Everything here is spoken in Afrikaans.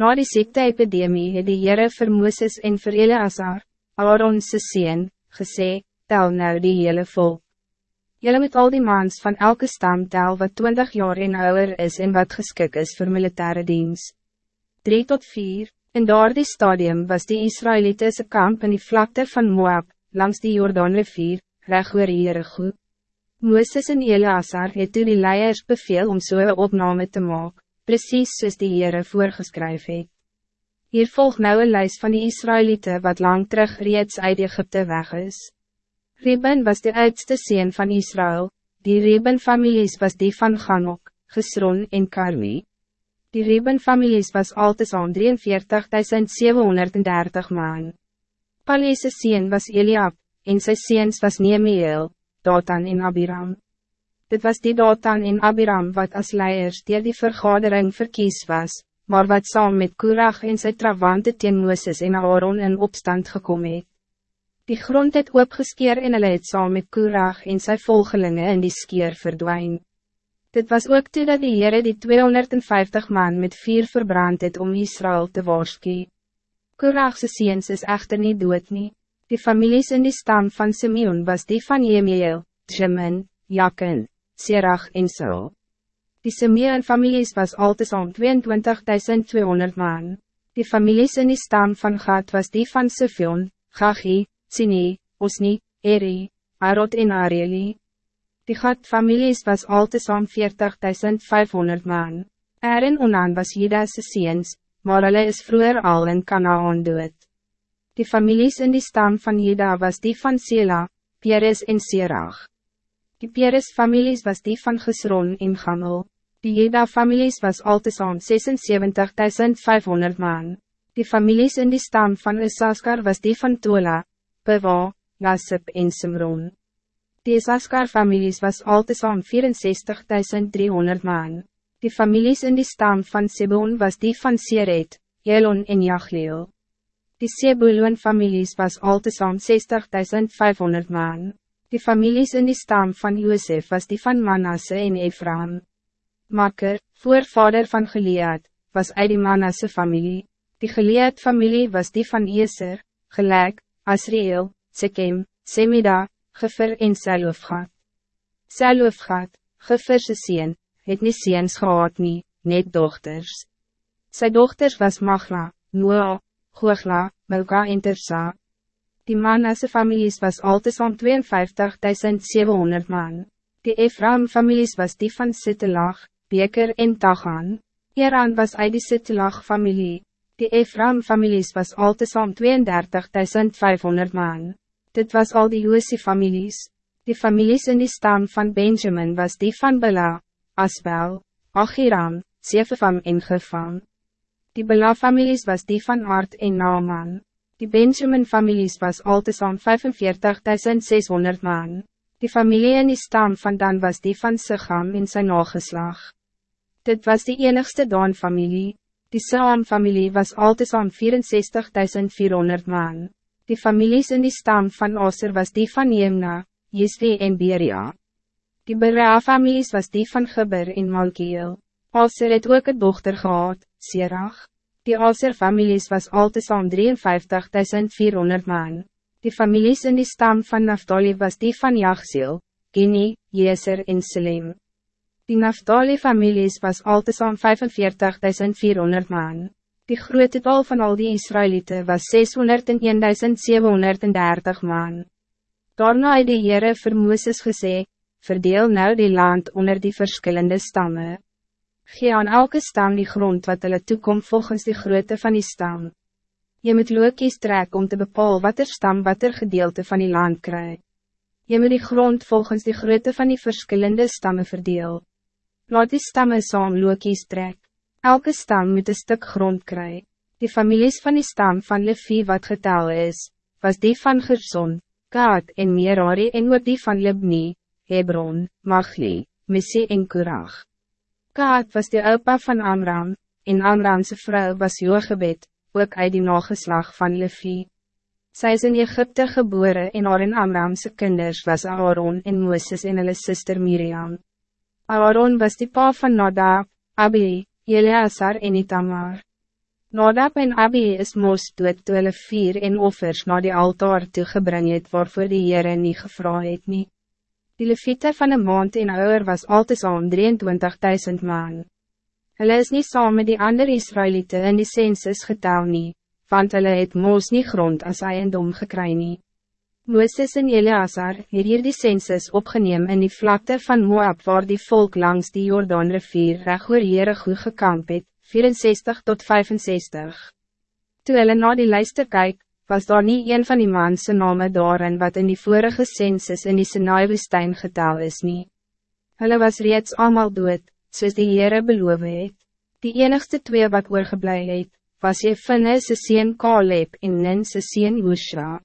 Na die ziekte-epidemie het die Heere vir Mooses en vir Eleazar, Aaronse sien, gesê, tel nou die hele volk. Jelle moet al die mans van elke stam tel wat 20 jaar en ouder is en wat geskik is voor militaire dienst. 3 tot 4, in daardie stadium was die Israëlitische kamp in die vlakte van Moab, langs die Jordaanrivier, reg oor Jericho. Mooses en Eleazar het toe die leiers beveel om so'n opname te maken precies soos die Heere voorgeskryf het. Hier volg nou een lijst van die Israëlieten wat lang terug reeds uit Egypte weg is. Reben was de oudste sien van Israël, die Reben-families was die van Ganok, Gesron en Karmi. Die Reben-families was altesaam 43.730 man. Palese sien was Eliab, en sy seens was Nehemiel, Datan en Abiram. Dit was die Datan en Abiram wat als leiers dier die vergadering verkies was, maar wat saam met Kurag en sy trawante teen Mooses en Aaron in opstand gekomen het. Die grond het opgeskeer en hulle het saam met Kurag en sy volgelingen in die skeer verdwijn. Dit was ook toe dat die Heere die 250 man met vier verbrand het om Israël te waarskie. Kuragse seens is echter niet dood nie. Die families in die stam van Simeon was die van Jemiel, Jemin, Jakin, Serach en Saul. Die Simeon families was altesaam 22.200 man. Die families in die stam van Gad was die van Sifion, Gachi, Sini, Osni, Eri, Arot en Areli. Die Gad families was altesaam 40.500 man. Er en Onan was Jida's seens, maar hulle is vroeger al in Kanaan dood. Die families in die stam van Jida was die van Sela, Peres en Serach. Die Peres families was die van Gesron en Gamel. Die Jeda families was altesaam 76.500 man. Die families in die stam van Isaskar was die van Tola, Pewa, Lasip en Simron. Die Isaskar families was altesaam 64.300 man. Die families in die stam van Sebon was die van Seret, Jelon en Jachleel. Die Sebulon families was altesaam 60.500 man. Die families in die stam van Josef was die van Manasse en Ephraim. Makker, voorvader van Gilead, was uit die Manasse familie. Die Gilead familie was die van Eser, Gelijk, Asriel, Sekem, Semida, Gefer en Selofgat. Selofgat, Geferse sien, het nie seens gehad nie, net dochters. Sy dochters was Magla, Noah, Googla, Milka en Tersa. Die Manasse families was altesaam 52.700 man. Die Ephraim families was die van Sittelag, Beker en Tagan. Iran was uit die Sittelag familie. Die Ephraim families was altesaam 32.500 man. Dit was al die Josie families. Die families in die stam van Benjamin was die van Bela, Asbel, Achiram, Sefefam en Gefam. Die Bela families was die van Art en Naaman. Die Benjamin families was altesaam 45.600 man. Die familie in die stam van Dan was die van Sigam in zijn nageslag. Dit was die enigste Dan familie. Die Saam familie was altesaam 64.400 man. Die families in die stam van Aser was die van Jemna, Jiswe en Beria. Die Berea families was die van Geber en Malkiel. Aser het ook een dochter gehad, Serach. Die Aser families was altesaam 53.400 man. Die families in die stam van Naftali was die van Jachziel, Gini, Jeser en Selim. Die Naftali families was altesaam 45.400 man. Die grote tal van al die Israëlieten was 601.730 man. Daarna het die Heere vir Mooses gesê, verdeel nou die land onder die verschillende stammen. Gee aan elke stam die grond wat hulle toekom volgens die grootte van die stam. Je moet lookies trek om te bepalen wat er stam wat er gedeelte van die land krijgt. Je moet die grond volgens die grootte van die verschillende stammen verdeel. Laat die stammen saam lookies trek. Elke stam moet een stuk grond krijgen. Die families van die stam van Levi wat getal is, was die van Gerson, Kaat en Merari en ook die van Libni, Hebron, Magli, Missie en Kurag. Kaat was de opa van Amram, en Amramse vrouw was Jochebed, ook uit die nageslag van Levi. Zij is in Egypte geboren en haar en Amramse kinders was Aaron en Moses en hulle sister Miriam. Aaron was die pa van Nadab, Abi, Eleazar en Itamar. Nadab en Abi is mos dood toe hulle vier en offers na die altaar toegebring het waarvoor die Heere nie gevra het nie. Die leviete van een maand en ouder was altesaam 23.000 man. Hulle is niet saam met die andere Israëlieten in die census getel nie, want hulle het mos nie grond as eiendom gekry nie. Mooses en Eleazar het hier die census opgeneem in die vlakte van Moab waar die volk langs die Jordaanrivier reg oor Jericho gekamp het, 64 tot 65. Toen hulle na die lijsten kyk, was daar niet een van die manse name daarin wat in die vorige census in die Sinai-woestijn getal is nie. Hulle was reeds allemaal dood, soos die Heere beloof het. Die enigste twee wat oorgeblij het, was Jefine se sien Kaleb en Nin se sien Woesra.